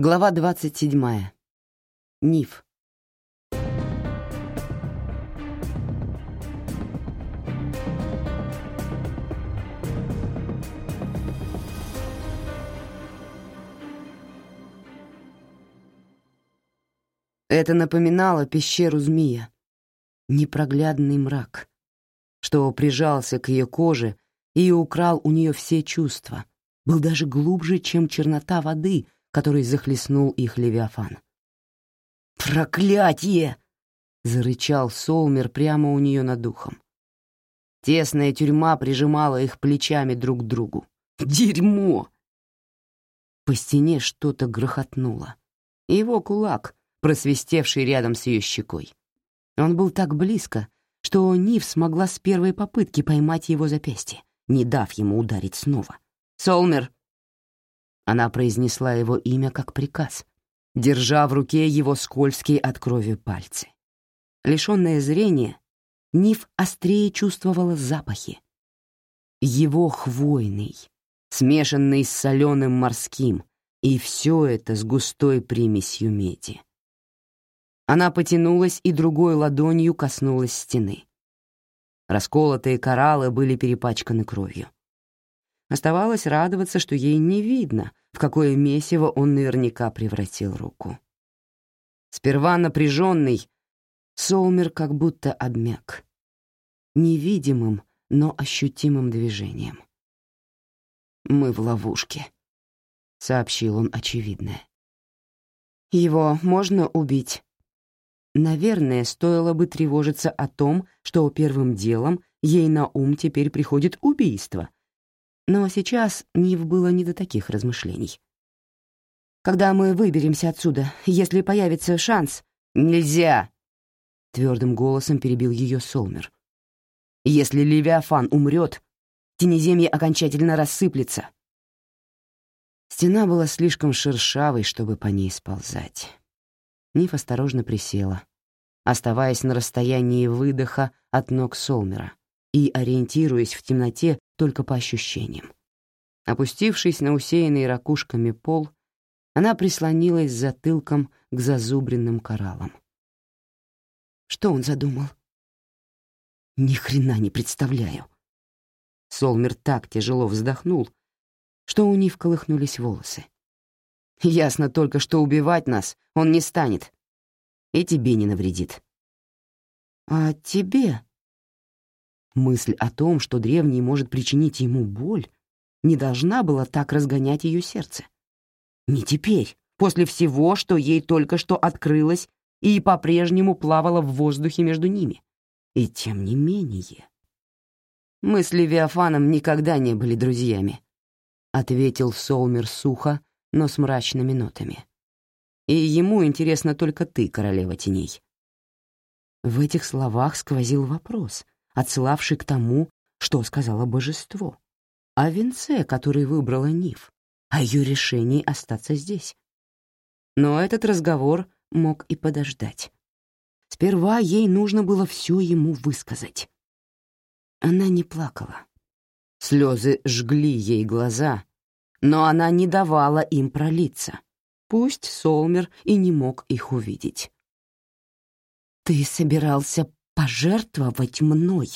Глава 27. Ниф. Это напоминало пещеру змея, непроглядный мрак, что прижался к ее коже и украл у нее все чувства, был даже глубже, чем чернота воды — который захлестнул их Левиафан. «Проклятие!» — зарычал Солмер прямо у нее над духом. Тесная тюрьма прижимала их плечами друг к другу. «Дерьмо!» По стене что-то грохотнуло. Его кулак, просвистевший рядом с ее щекой. Он был так близко, что Нив смогла с первой попытки поймать его запястье, не дав ему ударить снова. «Солмер!» Она произнесла его имя как приказ, держа в руке его скользкие от крови пальцы. Лишенная зрения, Ниф острее чувствовала запахи. Его хвойный, смешанный с соленым морским, и все это с густой примесью меди. Она потянулась и другой ладонью коснулась стены. Расколотые кораллы были перепачканы кровью. Оставалось радоваться, что ей не видно, в какое месиво он наверняка превратил руку. Сперва напряженный, Солмер как будто обмяк. Невидимым, но ощутимым движением. «Мы в ловушке», — сообщил он очевидное. «Его можно убить?» Наверное, стоило бы тревожиться о том, что первым делом ей на ум теперь приходит убийство, но сейчас Нив было не до таких размышлений. «Когда мы выберемся отсюда, если появится шанс...» «Нельзя!» — твердым голосом перебил ее Солмер. «Если Левиафан умрет, Тенеземье окончательно рассыплется». Стена была слишком шершавой, чтобы по ней сползать. Ниф осторожно присела, оставаясь на расстоянии выдоха от ног Солмера и ориентируясь в темноте только по ощущениям. Опустившись на усеянный ракушками пол, она прислонилась затылком к зазубренным кораллам. Что он задумал? Ни хрена не представляю. Солмер так тяжело вздохнул, что у них колыхнулись волосы. Ясно только, что убивать нас он не станет. И тебе не навредит. А тебе? Мысль о том, что древний может причинить ему боль, не должна была так разгонять ее сердце. Не теперь, после всего, что ей только что открылось и по-прежнему плавало в воздухе между ними. И тем не менее... «Мы с Левиафаном никогда не были друзьями», — ответил Солмер сухо, но с мрачными нотами. «И ему интересно только ты, королева теней». В этих словах сквозил вопрос — отсылавший к тому, что сказала божество, о венце, который выбрала Нив, о ее решении остаться здесь. Но этот разговор мог и подождать. Сперва ей нужно было все ему высказать. Она не плакала. Слезы жгли ей глаза, но она не давала им пролиться. Пусть Солмер и не мог их увидеть. «Ты собирался пожертвовать мной»,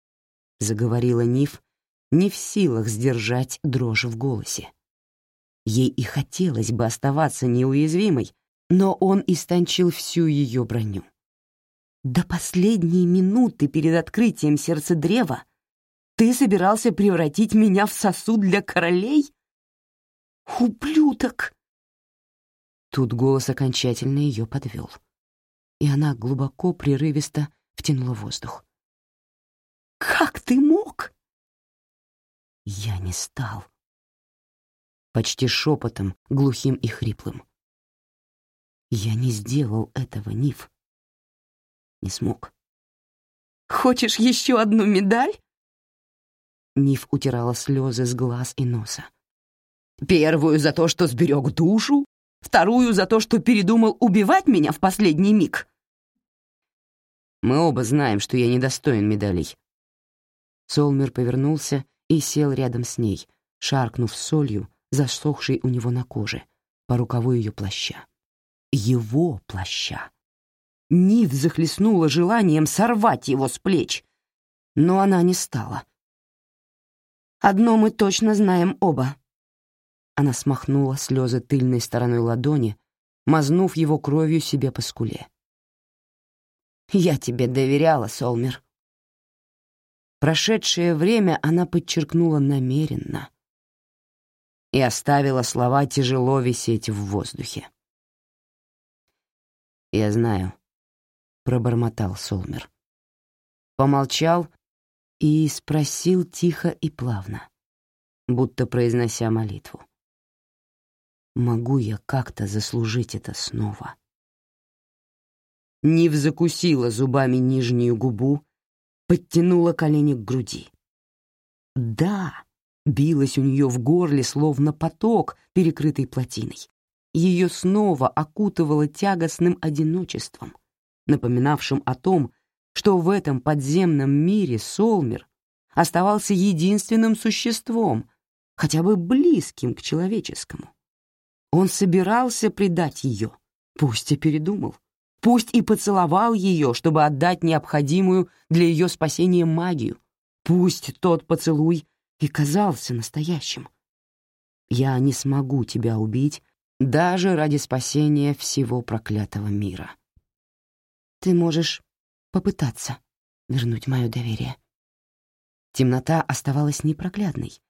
— заговорила Ниф, не в силах сдержать дрожь в голосе. Ей и хотелось бы оставаться неуязвимой, но он истончил всю ее броню. До последней минуты перед открытием сердца древа ты собирался превратить меня в сосуд для королей? Ублюдок! Тут голос окончательно ее подвел, и она глубоко, прерывисто втянула воздух. «Как ты мог?» «Я не стал». Почти шепотом, глухим и хриплым. «Я не сделал этого, Ниф. Не смог». «Хочешь еще одну медаль?» Ниф утирала слезы с глаз и носа. «Первую за то, что сберег душу, вторую за то, что передумал убивать меня в последний миг. Мы оба знаем, что я недостоин медалей». Солмер повернулся и сел рядом с ней, шаркнув солью, засохшей у него на коже, по рукаву ее плаща. Его плаща. Нив захлестнула желанием сорвать его с плеч, но она не стала. «Одно мы точно знаем оба». Она смахнула слезы тыльной стороной ладони, мазнув его кровью себе по скуле. «Я тебе доверяла, Солмер». Прошедшее время она подчеркнула намеренно и оставила слова тяжело висеть в воздухе. «Я знаю», — пробормотал Солмер. Помолчал и спросил тихо и плавно, будто произнося молитву. «Могу я как-то заслужить это снова?» Нив закусила зубами нижнюю губу, подтянула колени к груди. «Да!» — билась у нее в горле, словно поток, перекрытый плотиной. Ее снова окутывало тягостным одиночеством, напоминавшим о том, что в этом подземном мире Солмер оставался единственным существом, хотя бы близким к человеческому. Он собирался предать ее, пусть и передумал, пусть и поцеловал ее, чтобы отдать необходимую для ее спасения магию, пусть тот поцелуй и казался настоящим. «Я не смогу тебя убить даже ради спасения всего проклятого мира. Ты можешь попытаться вернуть мое доверие. Темнота оставалась непроглядной,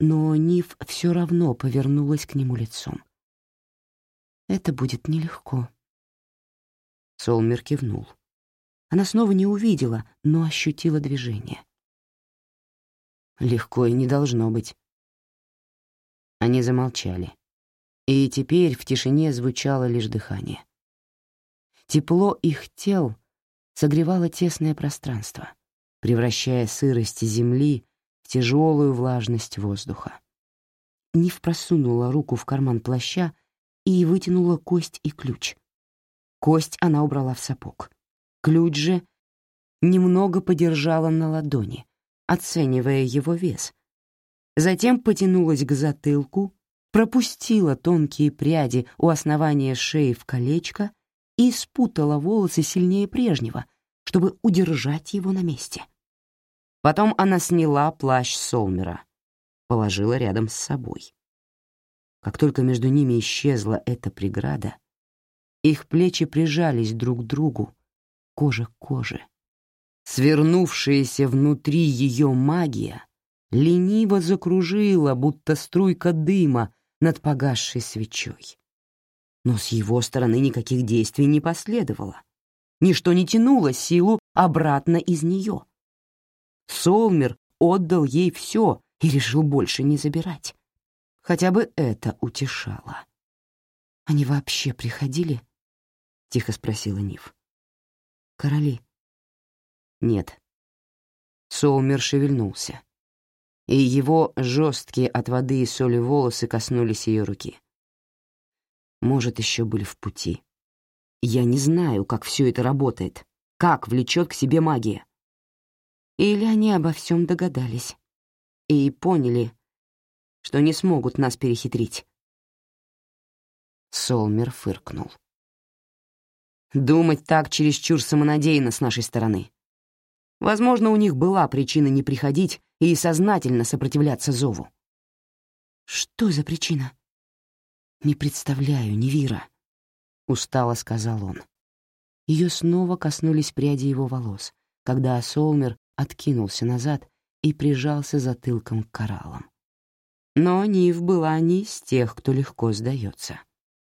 но Ниф все равно повернулась к нему лицом. «Это будет нелегко». Солмер кивнул. Она снова не увидела, но ощутила движение. Легко и не должно быть. Они замолчали, и теперь в тишине звучало лишь дыхание. Тепло их тел согревало тесное пространство, превращая сырость земли в тяжелую влажность воздуха. Нив просунула руку в карман плаща и вытянула кость и ключ. Кость она убрала в сапог. Ключ же немного подержала на ладони, оценивая его вес. Затем потянулась к затылку, пропустила тонкие пряди у основания шеи в колечко и спутала волосы сильнее прежнего, чтобы удержать его на месте. Потом она сняла плащ Солмера, положила рядом с собой. Как только между ними исчезла эта преграда, их плечи прижались друг к другу, кожа к коже. Свернувшаяся внутри ее магия лениво закружила, будто струйка дыма над погасшей свечой но с его стороны никаких действий не последовало. Ничто не тянуло силу обратно из нее. Солмер отдал ей все и решил больше не забирать. Хотя бы это утешало. «Они вообще приходили?» — тихо спросила Нив. «Короли?» «Нет». Солмер шевельнулся, и его жесткие от воды и соли волосы коснулись ее руки. Может, еще были в пути. Я не знаю, как все это работает, как влечет к себе магия. Или они обо всем догадались и поняли, что не смогут нас перехитрить. Солмер фыркнул. Думать так чересчур самонадеянно с нашей стороны. Возможно, у них была причина не приходить и сознательно сопротивляться зову. Что за причина? «Не представляю, Невира», — устало сказал он. Ее снова коснулись пряди его волос, когда Солмер откинулся назад и прижался затылком к кораллам. Но Нив была не из тех, кто легко сдается.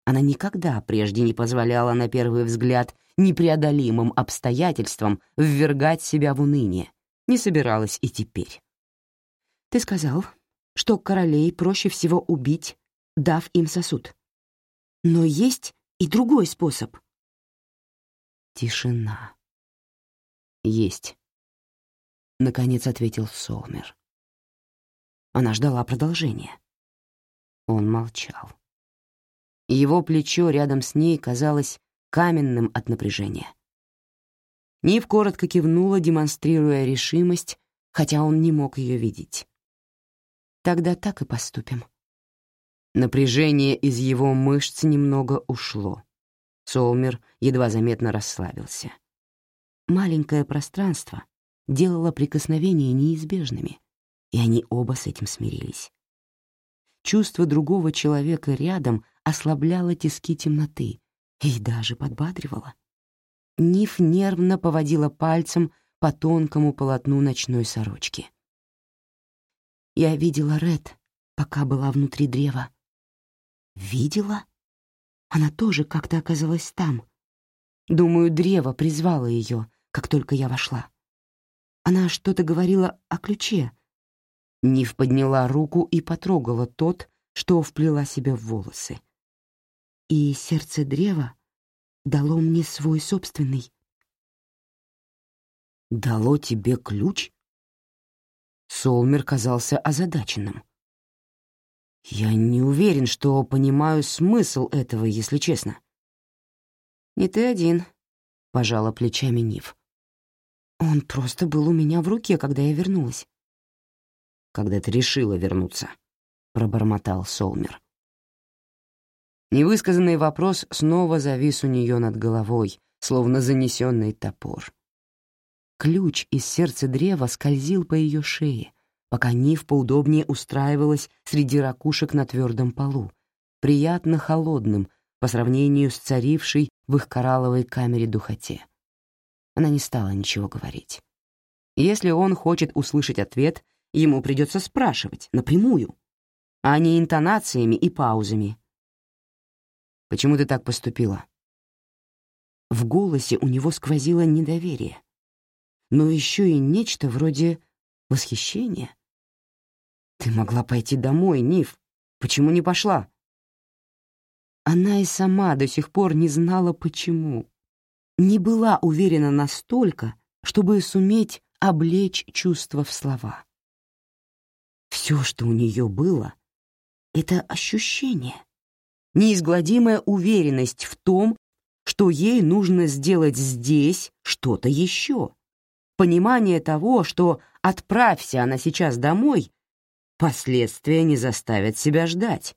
Она никогда прежде не позволяла на первый взгляд непреодолимым обстоятельствам ввергать себя в уныние, не собиралась и теперь. «Ты сказал, что королей проще всего убить, дав им сосуд. Но есть и другой способ. Тишина. Есть. Наконец ответил Солмер. Она ждала продолжения. Он молчал. Его плечо рядом с ней казалось каменным от напряжения. Нив коротко кивнула, демонстрируя решимость, хотя он не мог ее видеть. «Тогда так и поступим», Напряжение из его мышц немного ушло. Солмер едва заметно расслабился. Маленькое пространство делало прикосновения неизбежными, и они оба с этим смирились. Чувство другого человека рядом ослабляло тиски темноты и даже подбадривало. Ниф нервно поводила пальцем по тонкому полотну ночной сорочки. Я видела Ред, пока была внутри древа. Видела? Она тоже как-то оказалась там. Думаю, древо призвало ее, как только я вошла. Она что-то говорила о ключе. Нив подняла руку и потрогала тот, что вплела себе в волосы. И сердце древа дало мне свой собственный. «Дало тебе ключ?» Солмер казался озадаченным. Я не уверен, что понимаю смысл этого, если честно. Не ты один, пожала плечами Нив. Он просто был у меня в руке, когда я вернулась. Когда ты решила вернуться, пробормотал Солмер. Невысказанный вопрос снова завис у нее над головой, словно занесенный топор. Ключ из сердца древа скользил по ее шее, пока Нив поудобнее устраивалась среди ракушек на твердом полу, приятно холодным по сравнению с царившей в их коралловой камере духоте. Она не стала ничего говорить. Если он хочет услышать ответ, ему придется спрашивать напрямую, а не интонациями и паузами. «Почему ты так поступила?» В голосе у него сквозило недоверие, но еще и нечто вроде восхищения. «Ты могла пойти домой, Ниф. Почему не пошла?» Она и сама до сих пор не знала, почему. Не была уверена настолько, чтобы суметь облечь чувства в слова. Все, что у нее было, — это ощущение, неизгладимая уверенность в том, что ей нужно сделать здесь что-то еще. Понимание того, что отправься она сейчас домой, Последствия не заставят себя ждать.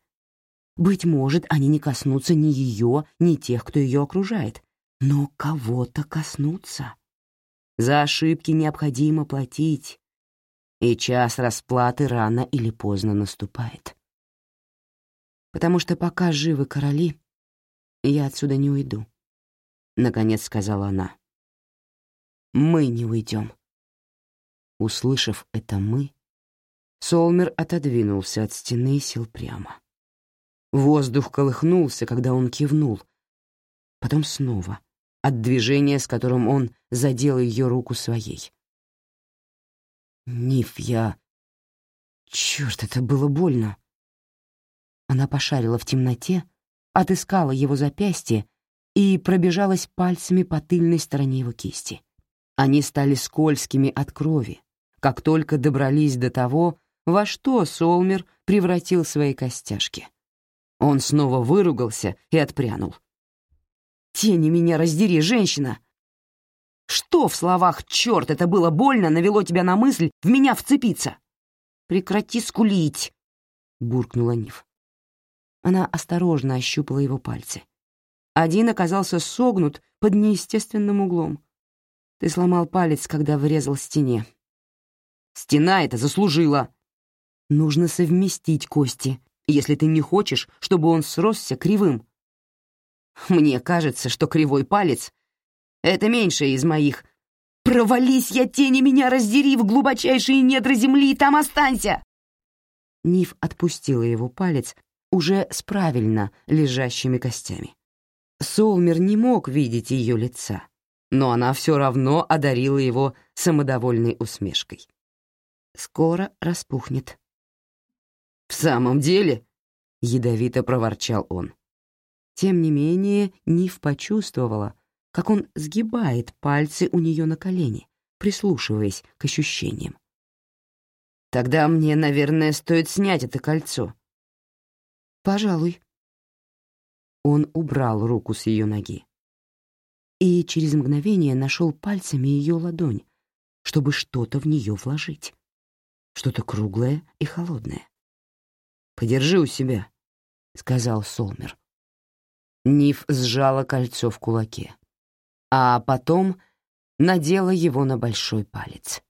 Быть может, они не коснутся ни ее, ни тех, кто ее окружает, но кого-то коснутся. За ошибки необходимо платить, и час расплаты рано или поздно наступает. Потому что пока живы короли, я отсюда не уйду, — наконец сказала она. Мы не уйдем. Услышав это «мы», Солмер отодвинулся от стены и сел прямо. Воздух колыхнулся, когда он кивнул. Потом снова, от движения, с которым он задел ее руку своей. «Ниф, я... Черт, это было больно!» Она пошарила в темноте, отыскала его запястье и пробежалась пальцами по тыльной стороне его кисти. Они стали скользкими от крови, как только добрались до того, во что Солмер превратил свои костяшки. Он снова выругался и отпрянул. «Тени меня раздери, женщина!» «Что в словах «черт» это было больно навело тебя на мысль в меня вцепиться?» «Прекрати скулить!» — буркнула Нив. Она осторожно ощупала его пальцы. Один оказался согнут под неестественным углом. Ты сломал палец, когда врезал стене. «Стена это заслужила!» Нужно совместить кости, если ты не хочешь, чтобы он сросся кривым. Мне кажется, что кривой палец — это меньшее из моих. Провались я тени меня, раздери в глубочайшие недра земли, там останься!» Ниф отпустила его палец уже с правильно лежащими костями. Солмер не мог видеть ее лица, но она все равно одарила его самодовольной усмешкой. «Скоро распухнет», «В самом деле?» — ядовито проворчал он. Тем не менее, Нив почувствовала, как он сгибает пальцы у нее на колени, прислушиваясь к ощущениям. «Тогда мне, наверное, стоит снять это кольцо». «Пожалуй». Он убрал руку с ее ноги и через мгновение нашел пальцами ее ладонь, чтобы что-то в нее вложить. Что-то круглое и холодное. Подержи у себя. сказал Солмер. Ниф сжала кольцо в кулаке, а потом надела его на большой палец.